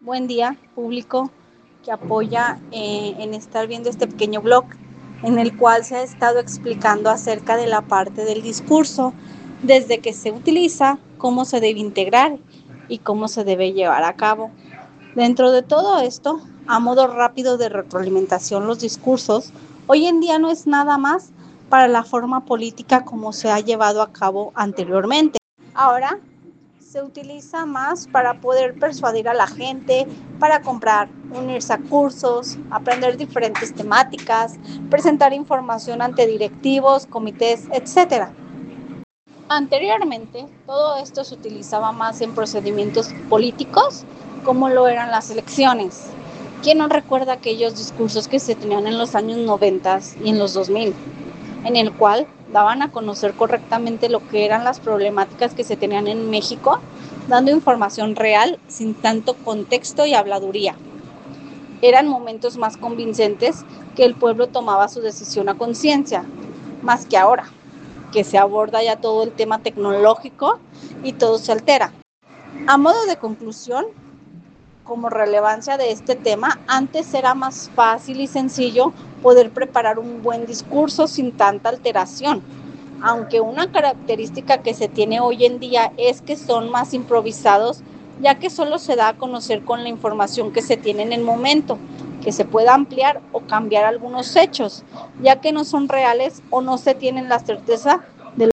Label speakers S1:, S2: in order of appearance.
S1: Buen día, público que apoya eh, en estar viendo este pequeño blog en el cual se ha estado explicando acerca de la parte del discurso, desde que se utiliza, cómo se debe integrar y cómo se debe llevar a cabo. Dentro de todo esto, a modo rápido de retroalimentación, los discursos hoy en día no es nada más para la forma política como se ha llevado a cabo anteriormente. Ahora se utiliza más para poder persuadir a la gente, para comprar, unirse a cursos, aprender diferentes temáticas, presentar información ante directivos, comités, etc. Anteriormente, todo esto se utilizaba más en procedimientos políticos, como lo eran las elecciones. ¿Quién no recuerda aquellos discursos que se tenían en los años 90 y en los 2000? En el cual daban a conocer correctamente lo que eran las problemáticas que se tenían en México, dando información real sin tanto contexto y habladuría. Eran momentos más convincentes que el pueblo tomaba su decisión a conciencia, más que ahora, que se aborda ya todo el tema tecnológico y todo se altera. A modo de conclusión, como relevancia de este tema, antes era más fácil y sencillo poder preparar un buen discurso sin tanta alteración. Aunque una característica que se tiene hoy en día es que son más improvisados, ya que solo se da a conocer con la información que se tiene en el momento, que se pueda ampliar o cambiar algunos hechos, ya que no son reales o no se tienen la certeza